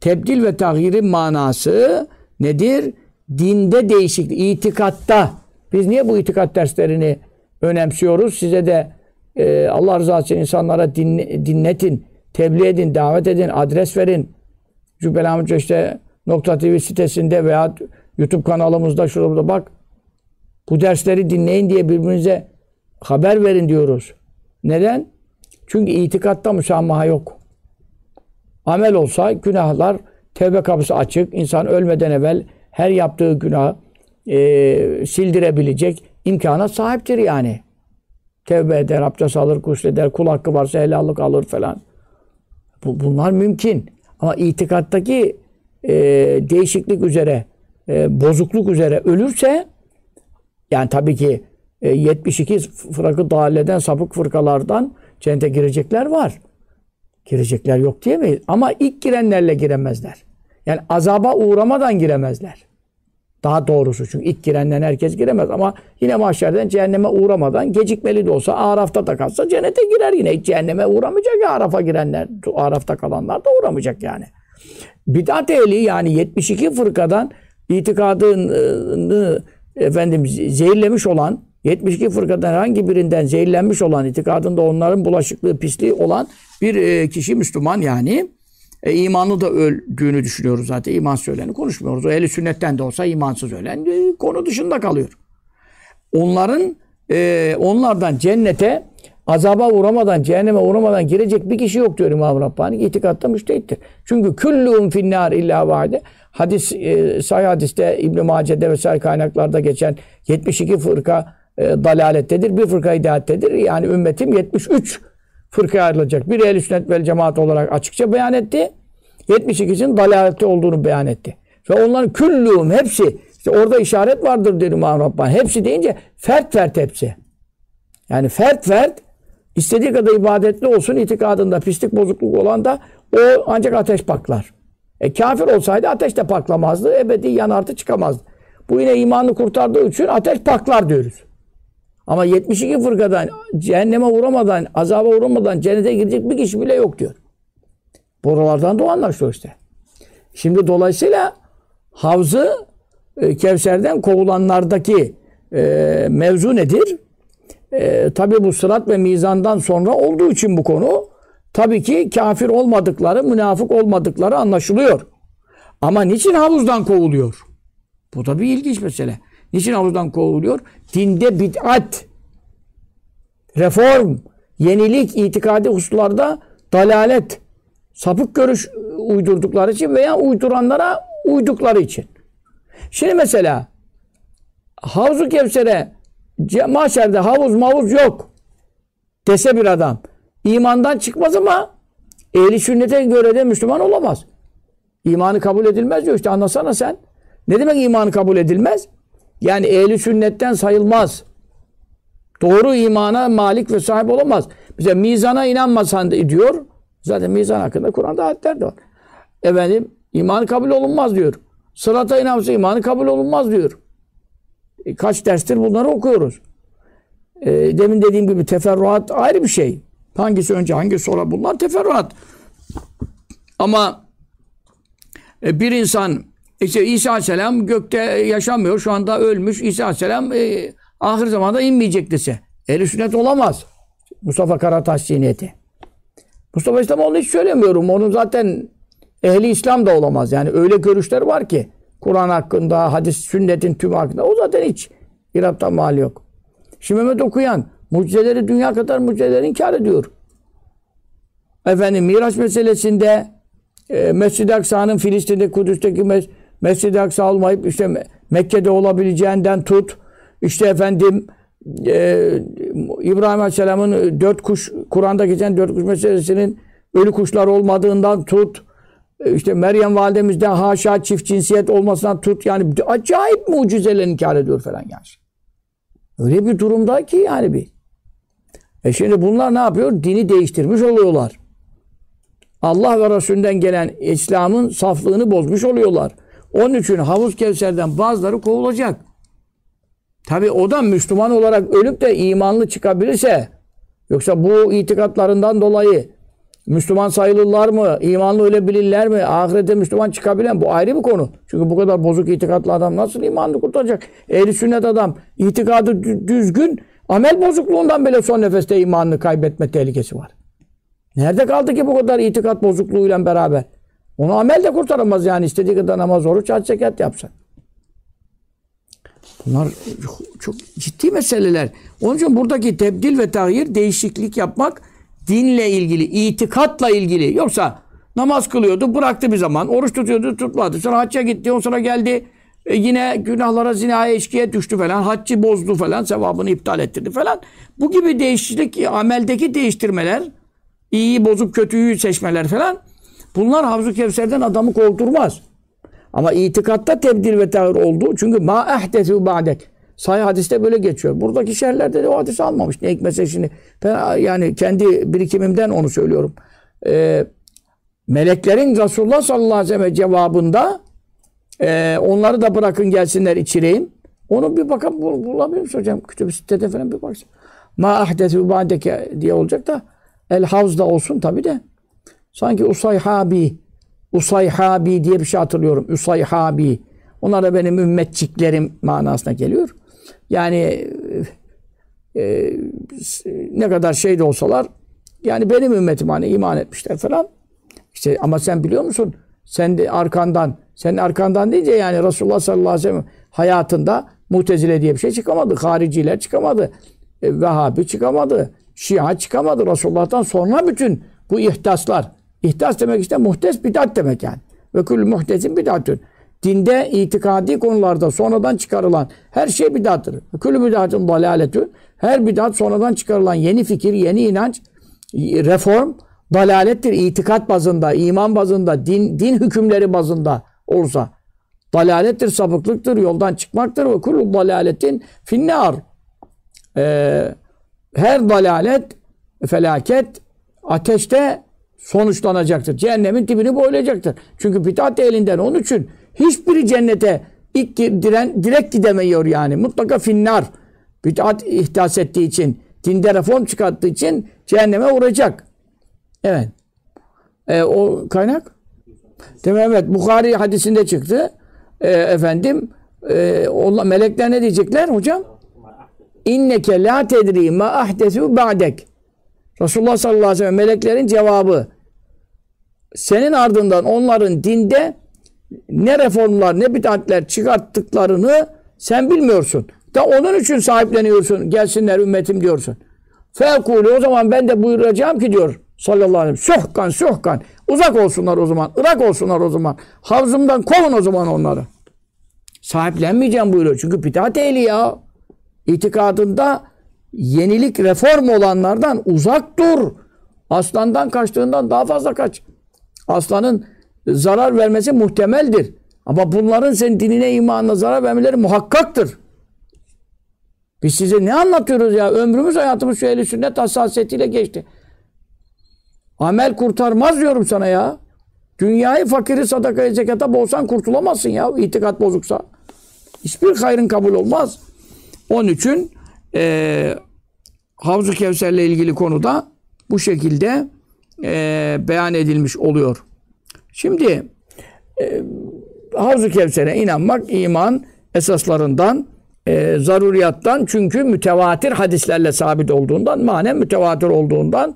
Tebdil ve tahyirin manası nedir? Dinde değişiklik, itikatta. Biz niye bu itikat derslerini önemsiyoruz? Size de e, Allah rızası için insanlara din, dinletin, tebliğ edin, davet edin, adres verin. Cübbeli TV sitesinde veya YouTube kanalımızda şurada bak bu dersleri dinleyin diye birbirinize haber verin diyoruz. Neden? Çünkü itikatta müsamaha yok. Amel olsa günahlar tevbe kapısı açık. İnsan ölmeden evvel her yaptığı günah e, sildirebilecek imkana sahiptir yani. Tevbe eder, abdest alır, gusleder, kul hakkı varsa helallık alır falan. Bu, bunlar mümkün. Ama itikattaki e, değişiklik üzere, e, bozukluk üzere ölürse yani tabii ki e, 72 fırakı dahileden sapık fırkalardan cennete girecekler var. Girecekler yok diyemeyiz. Ama ilk girenlerle giremezler. Yani azaba uğramadan giremezler. Daha doğrusu çünkü ilk girenden herkes giremez ama yine mahşerden cehenneme uğramadan gecikmeli de olsa Araf'ta da kalsa cennete girer yine. Cehenneme uğramayacak ya Araf'a girenler. Araf'ta kalanlar da uğramayacak yani. Bidat ehli yani 72 fırkadan itikadını efendim zehirlemiş olan 72 fırkadan herhangi birinden zehirlenmiş olan itikadında onların bulaşıklığı, pisliği olan bir e, kişi Müslüman yani e, imanı da öldüğünü düşünüyoruz zaten. İman söyleni konuşmuyoruz. O ehli sünnetten de olsa imansız ölen e, konu dışında kalıyor. Onların e, onlardan cennete azaba uğramadan, cehenneme uğramadan girecek bir kişi yok diyor İmam Rabbani. İtikatta müştehittir. Çünkü küllûhum finnâr illa vade. Hadis, e, sahih hadiste İbn-i Mace'de vesaire kaynaklarda geçen 72 fırka e, dalalettedir. Bir fırka hidayettedir. Yani ümmetim 73 fırkaya ayrılacak. Bir ehl sünnet vel cemaat olarak açıkça beyan etti. 72'sinin dalalette olduğunu beyan etti. Ve onların küllüğüm hepsi işte orada işaret vardır dedi İmam Rabbani. Hepsi deyince fert fert hepsi. Yani fert fert istediği kadar ibadetli olsun itikadında pislik bozukluk olan da o ancak ateş paklar. E kafir olsaydı ateş de paklamazdı. Ebedi yanartı çıkamazdı. Bu yine imanı kurtardığı için ateş paklar diyoruz. Ama 72 fırkadan cehenneme uğramadan, azaba uğramadan cennete girecek bir kişi bile yok diyor. Buralardan da anlaşılıyor işte. Şimdi dolayısıyla havzı e, Kevser'den kovulanlardaki e, mevzu nedir? E, tabi bu sırat ve mizandan sonra olduğu için bu konu tabii ki kafir olmadıkları, münafık olmadıkları anlaşılıyor. Ama niçin havuzdan kovuluyor? Bu da bir ilginç mesele. Niçin havuzdan kovuluyor? Dinde bid'at, reform, yenilik, itikadi hususlarda dalalet, sapık görüş uydurdukları için veya uyduranlara uydukları için. Şimdi mesela Havzu Kevser'e mahşerde havuz mavuz yok dese bir adam imandan çıkmaz ama ehli sünnete göre de Müslüman olamaz. İmanı kabul edilmez diyor. İşte anlasana sen. Ne demek imanı kabul edilmez? Yani ehli sünnetten sayılmaz. Doğru imana malik ve sahip olamaz. Bize mizana inanmasan diyor. Zaten mizan hakkında Kur'an'da ayetler de var. Efendim iman kabul olunmaz diyor. Sırata inanmasa imanı kabul olunmaz diyor. E, kaç derstir bunları okuyoruz. E, demin dediğim gibi teferruat ayrı bir şey. Hangisi önce hangisi sonra bunlar teferruat. Ama e, bir insan işte İsa Aleyhisselam gökte yaşamıyor. Şu anda ölmüş. İsa Aleyhisselam e, ahir zamanda inmeyecek dese. Ehl-i sünnet olamaz. Mustafa Karataş zihniyeti. Mustafa İslamoğlu hiç söylemiyorum. Onun zaten ehli İslam da olamaz. Yani öyle görüşler var ki Kur'an hakkında, hadis, sünnetin tüm hakkında. O zaten hiç iraptan mal yok. Şimdi Mehmet okuyan mucizeleri dünya kadar mucizeleri inkar ediyor. Efendim Miraç meselesinde e, Mescid-i Aksa'nın Filistin'de, Kudüs'teki mes Mescid-i Aksa olmayıp işte Mekke'de olabileceğinden tut. İşte efendim e, İbrahim Aleyhisselam'ın dört kuş, Kur'an'da geçen dört kuş meselesinin ölü kuşlar olmadığından tut. E, işte Meryem validemizden haşa çift cinsiyet olmasından tut. Yani acayip mucizeler inkar ediyor falan yani. Öyle bir durumda ki yani bir. E şimdi bunlar ne yapıyor? Dini değiştirmiş oluyorlar. Allah ve Resulünden gelen İslam'ın saflığını bozmuş oluyorlar. Onun için havuz kevserden bazıları kovulacak. Tabi o da Müslüman olarak ölüp de imanlı çıkabilirse yoksa bu itikatlarından dolayı Müslüman sayılırlar mı? İmanlı ölebilirler mi? Ahirete Müslüman çıkabilen bu ayrı bir konu. Çünkü bu kadar bozuk itikatlı adam nasıl imanlı kurtaracak? Ehli sünnet adam itikadı düzgün amel bozukluğundan bile son nefeste imanını kaybetme tehlikesi var. Nerede kaldı ki bu kadar itikat bozukluğuyla beraber? Onu amel de kurtaramaz yani istediği kadar namaz, oruç, hac, zekat yapsa. Bunlar çok ciddi meseleler. Onun için buradaki tebdil ve tahir değişiklik yapmak dinle ilgili, itikatla ilgili. Yoksa namaz kılıyordu, bıraktı bir zaman. Oruç tutuyordu, tutmadı. Sonra hacca gitti, o sonra geldi. E yine günahlara, zinaya, eşkiye düştü falan. Haccı bozdu falan, sevabını iptal ettirdi falan. Bu gibi değişiklik, ameldeki değiştirmeler, iyi bozuk kötüyü seçmeler falan. Bunlar Havzu Kevser'den adamı kovdurmaz. Ama itikatta tebdil ve tahir oldu. Çünkü ma ehdesu ba'dek. Sahih hadiste böyle geçiyor. Buradaki şerlerde de o hadisi almamış. Ne hikmetse şimdi. Ben yani kendi birikimimden onu söylüyorum. Ee, meleklerin Resulullah sallallahu aleyhi ve sellem cevabında e, onları da bırakın gelsinler içireyim. Onu bir bakın bul, bulabilir misin hocam? Kütüb-i sitede falan bir baksın. Ma ahdesu ba'deke diye olacak da el havzda olsun tabi de. Sanki Usayhabi Usayhabi diye bir şey hatırlıyorum. Usayhabi. Onlar da benim ümmetçiklerim manasına geliyor. Yani e, ne kadar şey de olsalar yani benim ümmetim hani iman etmişler falan. İşte ama sen biliyor musun? Sen de arkandan, senin arkandan deyince yani Resulullah sallallahu aleyhi ve sellem hayatında Mutezile diye bir şey çıkamadı. Hariciler çıkamadı. E, Vehhabi çıkamadı. Şia çıkamadı. Resulullah'tan sonra bütün bu ihtaslar. İhtas demek işte muhtes bidat demek yani. Ve kullu muhtesin bidatün. Dinde itikadi konularda sonradan çıkarılan her şey bidattır. Kullu bidatın dalaletün. Her bidat sonradan çıkarılan yeni fikir, yeni inanç, reform dalalettir. İtikat bazında, iman bazında, din, din hükümleri bazında olsa. Dalalettir, sapıklıktır, yoldan çıkmaktır. Ve kullu dalaletin finnar. Ee, her dalalet, felaket ateşte sonuçlanacaktır. Cehennemin dibini boylayacaktır. Çünkü bidat elinden onun için hiçbiri cennete ilk diren, direkt gidemiyor yani. Mutlaka finnar. Bidat ihdas ettiği için, dinde reform çıkarttığı için cehenneme uğrayacak. Evet. E, o kaynak? Değil Evet. Bukhari hadisinde çıktı. E, efendim e, Allah, melekler ne diyecekler hocam? İnneke la tedri ma ahdesu ba'dek. Resulullah sallallahu aleyhi ve sellem meleklerin cevabı senin ardından onların dinde ne reformlar ne bid'atler çıkarttıklarını sen bilmiyorsun. Da onun için sahipleniyorsun. Gelsinler ümmetim diyorsun. Fekulu o zaman ben de buyuracağım ki diyor sallallahu aleyhi ve sellem. Sohkan sohkan. Uzak olsunlar o zaman. Irak olsunlar o zaman. Havzımdan kovun o zaman onları. Sahiplenmeyeceğim buyuruyor. Çünkü bid'at ehli ya. İtikadında yenilik, reform olanlardan uzak dur. Aslandan kaçtığından daha fazla kaç. Aslanın zarar vermesi muhtemeldir. Ama bunların senin dinine, imanına zarar vermeleri muhakkaktır. Biz size ne anlatıyoruz ya? Ömrümüz hayatımız şu eli sünnet hassasiyetiyle geçti. Amel kurtarmaz diyorum sana ya. Dünyayı fakiri sadakaya zekata bolsan kurtulamazsın ya. İtikat bozuksa. Hiçbir hayrın kabul olmaz. Onun için e, Havzu Kevser'le ilgili konuda bu şekilde e, beyan edilmiş oluyor. Şimdi e, Havzu Kevser'e inanmak iman esaslarından e, zaruriyattan çünkü mütevatir hadislerle sabit olduğundan manen mütevatir olduğundan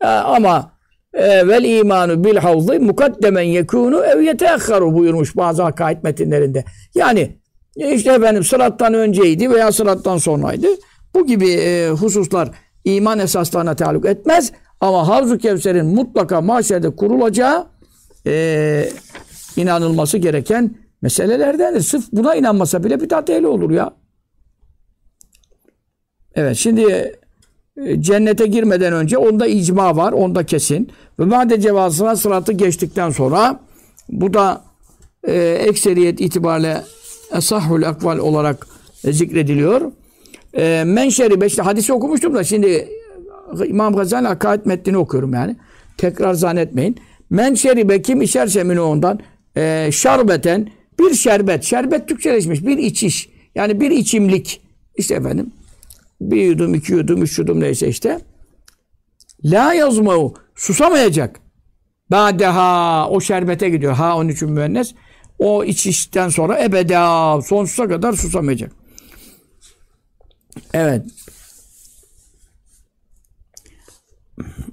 e, ama e, vel imanu bil havzı mukaddemen yekunu ev yeteakharu buyurmuş bazı hakaid metinlerinde. Yani işte efendim sırattan önceydi veya sırattan sonraydı. Bu gibi e, hususlar iman esaslarına taluk etmez. Ama Havzu Kevser'in mutlaka mahşerde kurulacağı e, inanılması gereken meselelerdendir. Sırf buna inanmasa bile bidat ehli olur ya. Evet şimdi e, cennete girmeden önce onda icma var. Onda kesin. Ve bade cevazına sıratı geçtikten sonra bu da e, ekseriyet itibariyle esahhul akval olarak e, zikrediliyor. E, men şeribe işte hadisi okumuştum da şimdi İmam Gazali Hakaid metnini okuyorum yani. Tekrar zannetmeyin. Men şeribe kim içerse minü ondan e, şarbeten bir şerbet. Şerbet Türkçeleşmiş. Bir içiş. Yani bir içimlik. İşte efendim bir yudum, iki yudum, üç yudum neyse işte. La yazmahu. Susamayacak. Ba'deha. O şerbete gidiyor. Ha onun için müennes. O içişten sonra ebeda. Sonsuza kadar susamayacak. Evet.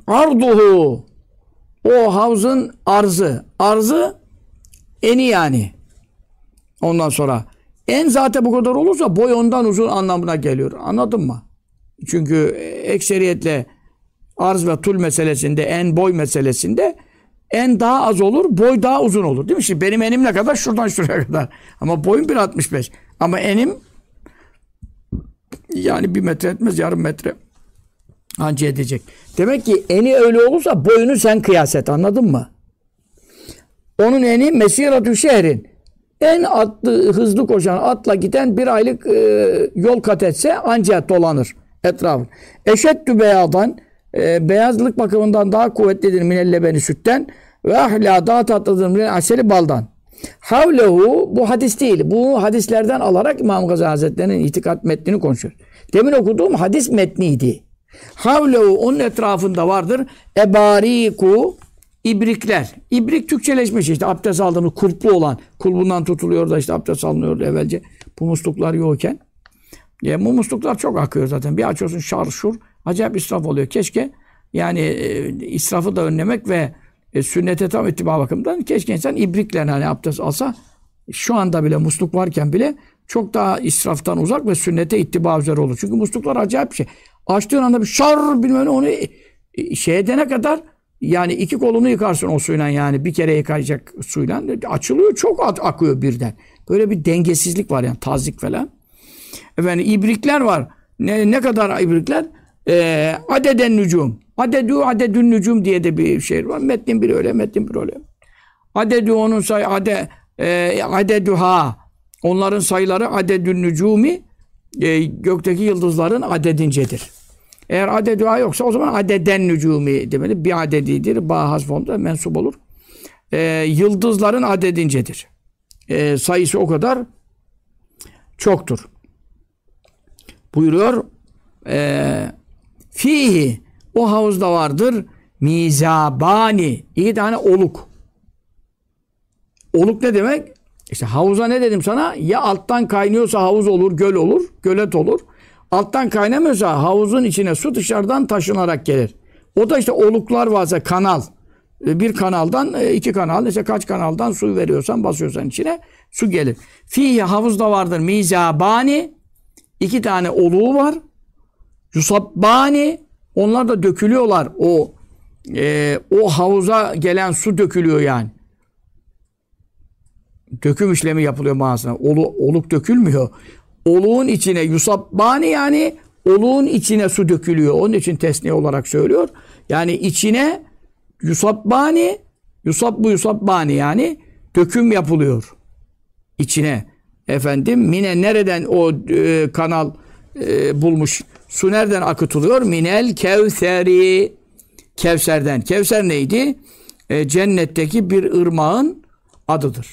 Arduhu o havzın arzı. Arzı eni yani. Ondan sonra en zaten bu kadar olursa boy ondan uzun anlamına geliyor. Anladın mı? Çünkü ekseriyetle arz ve tul meselesinde, en boy meselesinde en daha az olur, boy daha uzun olur. Değil mi? Şimdi benim enim ne kadar? Şuradan şuraya kadar. Ama boyum 1.65. Ama enim yani bir metre etmez, yarım metre anca edecek. Demek ki eni öyle olursa boyunu sen kıyas et. Anladın mı? Onun eni mesiratü şehrin. En atlı, hızlı koşan, atla giden bir aylık e, yol kat etse ancak dolanır etrafı. Eşeddü beyadan e, beyazlık bakımından daha kuvvetlidir minellebeni sütten ve ahla daha tatlıdır minel aseli baldan. Havlehu bu hadis değil. Bu hadislerden alarak İmam Gazali Hazretleri'nin itikat metnini konuşuyor. Demin okuduğum hadis metniydi. Havlehu onun etrafında vardır. Ebariku ibrikler. İbrik Türkçeleşmiş işte abdest aldığımız kulplu olan. Kulbundan tutuluyor da işte abdest alınıyordu evvelce. Bu musluklar yokken. Ya, bu musluklar çok akıyor zaten. Bir açıyorsun şarşur. Acayip israf oluyor. Keşke yani e, israfı da önlemek ve e, sünnete tam ittiba bakımından keşke insan ibrikle hani abdest alsa şu anda bile musluk varken bile çok daha israftan uzak ve sünnete ittiba üzere olur. Çünkü musluklar acayip bir şey. Açtığın anda bir şar bilmem ne onu e, şeye edene kadar yani iki kolunu yıkarsın o suyla yani bir kere yıkayacak suyla açılıyor çok akıyor birden. Böyle bir dengesizlik var yani tazik falan. Efendim ibrikler var. Ne, ne kadar ibrikler? Ee, adeden nücum. Adedü adedün nücum diye de bir şey var. Metnin bir öyle, metnin bir öyle. Adedü onun say ade e, adedüha. Onların sayıları adedün nücumi e, gökteki yıldızların adedincedir. Eğer adedüha yoksa o zaman adeden nücumi demeli. Bir adedidir. Ba hasfonda mensup olur. E, yıldızların adedincedir. E, sayısı o kadar çoktur. Buyuruyor e, fihi o havuzda vardır mizabani iki tane oluk. Oluk ne demek? İşte havuza ne dedim sana? Ya alttan kaynıyorsa havuz olur, göl olur, gölet olur. Alttan kaynamıyorsa havuzun içine su dışarıdan taşınarak gelir. O da işte oluklar varsa kanal. E, bir kanaldan e, iki kanal işte kaç kanaldan su veriyorsan basıyorsan içine su gelir. Fihi havuzda vardır mizabani iki tane oluğu var. Yusabbani onlar da dökülüyorlar. O e, o havuza gelen su dökülüyor yani. Döküm işlemi yapılıyor mağazına. Olu, oluk dökülmüyor. Oluğun içine yusabbani yani oluğun içine su dökülüyor. Onun için tesniye olarak söylüyor. Yani içine yusabbani yusabbu yusabbani yani döküm yapılıyor. İçine. Efendim mine nereden o e, kanal e, bulmuş Su nereden akıtılıyor? Minel kevseri. Kevser'den. Kevser neydi? E, cennetteki bir ırmağın adıdır.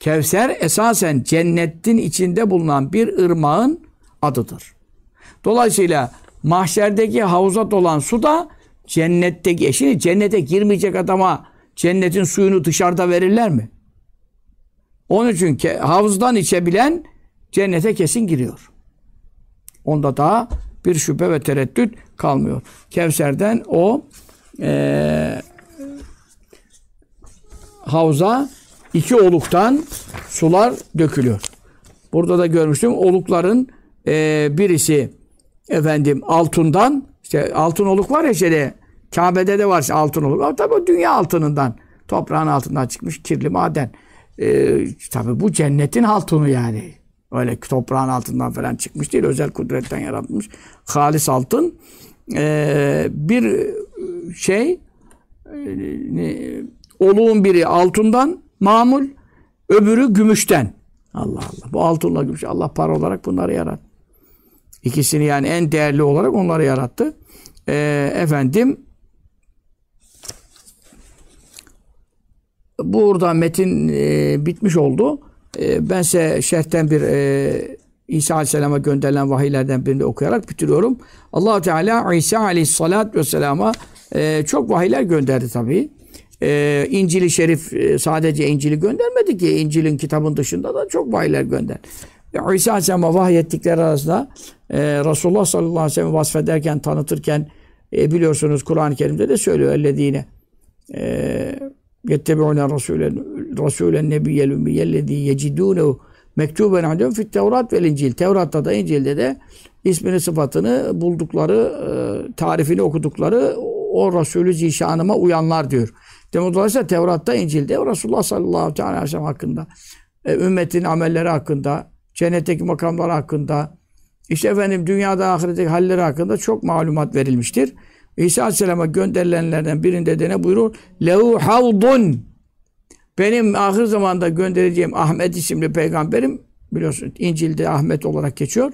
Kevser esasen cennetin içinde bulunan bir ırmağın adıdır. Dolayısıyla mahşerdeki havuza dolan su da cennetteki eşini cennete girmeyecek adama cennetin suyunu dışarıda verirler mi? Onun için havuzdan içebilen cennete kesin giriyor. Onda daha bir şüphe ve tereddüt kalmıyor. Kevser'den o e, havuza iki oluktan sular dökülüyor. Burada da görmüştüm olukların e, birisi efendim altından işte altın oluk var ya şeyde Kabe'de de var altın oluk. Ama tabii dünya altınından toprağın altından çıkmış kirli maden. E, tabii bu cennetin altını yani. Öyle toprağın altından falan çıkmış değil. Özel kudretten yaratmış. Halis altın. Ee, bir şey e, oluğun biri altından mamul öbürü gümüşten. Allah Allah. Bu altınla gümüş. Allah para olarak bunları yarattı. İkisini yani en değerli olarak onları yarattı. Ee, efendim burada metin e, bitmiş oldu. E, ben size şerhten bir e, İsa Aleyhisselam'a gönderilen vahiylerden birini okuyarak bitiriyorum. allah Teala İsa Aleyhisselatü Vesselam'a e, çok vahiyler gönderdi tabii. E, İncil-i Şerif e, sadece İncil'i göndermedi ki. İncil'in kitabın dışında da çok vahiyler gönder. E, İsa Aleyhisselam'a vahyettikleri arasında e, Resulullah sallallahu aleyhi ve sellem vasfederken, tanıtırken e, biliyorsunuz Kur'an-ı Kerim'de de söylüyor. Ellezine e, yettebi'une rasulen rasulen nebiyyel ümmiyellezî yecidûnehu mektuben aleyhim fit Tevrat ve İncil. Tevrat'ta da İncil'de de ismini sıfatını buldukları, e, tarifini okudukları o Resulü zişanıma uyanlar diyor. Dolayısıyla Tevrat'ta, İncil'de Resulullah sallallahu aleyhi ve sellem hakkında, e, ümmetin amelleri hakkında, cennetteki makamları hakkında, işte efendim dünyada ahiretteki halleri hakkında çok malumat verilmiştir. İsa Aleyhisselam'a gönderilenlerden birinde de ne buyurur? Lehu havdun. Benim ahir zamanda göndereceğim Ahmet isimli peygamberim biliyorsun İncil'de Ahmet olarak geçiyor.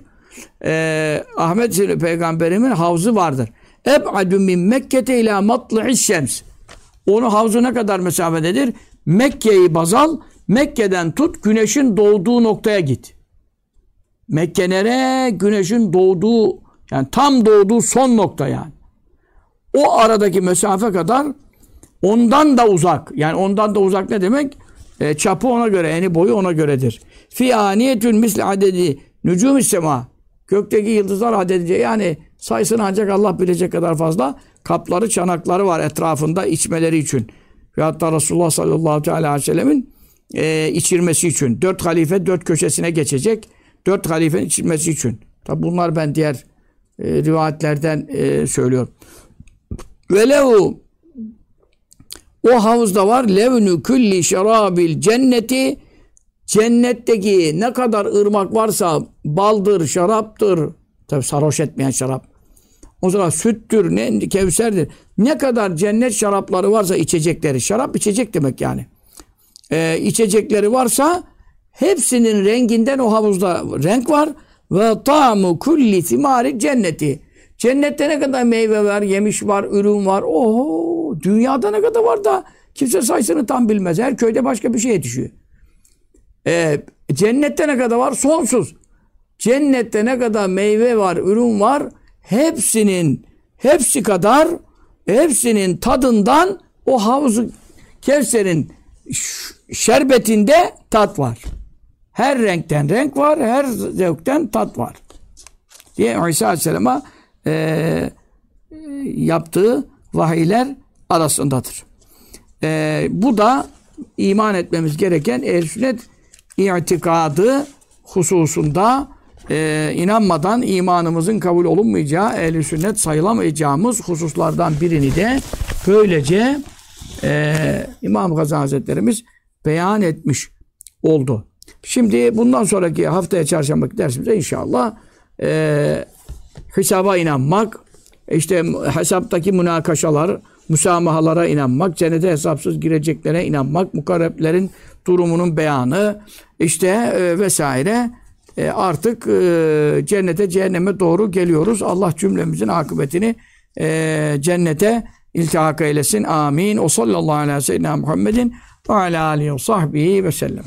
Ee, Ahmet isimli peygamberimin havzı vardır. Eb'adü min Mekke'te ila matlı'is şems. Onun havzu ne kadar mesafededir? Mekke'yi bazal, Mekke'den tut güneşin doğduğu noktaya git. Mekke nere? Güneşin doğduğu yani tam doğduğu son nokta yani. O aradaki mesafe kadar ondan da uzak. Yani ondan da uzak ne demek? E, çapı ona göre, eni boyu ona göredir. Fi aniyetün misli adedi nücum sema. Gökteki yıldızlar adedince yani sayısını ancak Allah bilecek kadar fazla kapları, çanakları var etrafında içmeleri için. Ve hatta Resulullah sallallahu aleyhi ve sellemin e, içirmesi için. Dört halife dört köşesine geçecek. Dört halifenin içirmesi için. Tabi bunlar ben diğer e, rivayetlerden e, söylüyor. Ve lehu o havuzda var levnü külli şerabil cenneti cennetteki ne kadar ırmak varsa baldır, şaraptır. Tabi sarhoş etmeyen şarap. O zaman süttür, ne, kevserdir. Ne kadar cennet şarapları varsa içecekleri. Şarap içecek demek yani. Ee, içecekleri varsa hepsinin renginden o havuzda renk var. Ve ta'mu kulli thimari cenneti. Cennette ne kadar meyve var, yemiş var, ürün var. Oho, dünyada ne kadar var da kimse sayısını tam bilmez. Her köyde başka bir şey yetişiyor. Ee, cennette ne kadar var? Sonsuz. Cennette ne kadar meyve var, ürün var, hepsinin hepsi kadar hepsinin tadından o havuzu Kevser'in şerbetinde tat var. Her renkten renk var, her zevkten tat var. Diye İsa Aleyhisselam'a e, yaptığı vahiyler arasındadır. E, bu da iman etmemiz gereken ehl sünnet itikadı hususunda e, inanmadan imanımızın kabul olunmayacağı, ehl sünnet sayılamayacağımız hususlardan birini de böylece e, İmam Gazali Hazretlerimiz beyan etmiş oldu. Şimdi bundan sonraki haftaya çarşamba dersimize inşallah e, hesaba inanmak, işte hesaptaki münakaşalar, müsamahalara inanmak, cennete hesapsız gireceklere inanmak, mukarreplerin durumunun beyanı, işte e, vesaire e, artık e, cennete cehenneme doğru geliyoruz. Allah cümlemizin akıbetini e, cennete iltihak eylesin. Amin. O sallallahu aleyhi ve sellem Muhammedin ve ala alihi ve sahbihi ve sellem.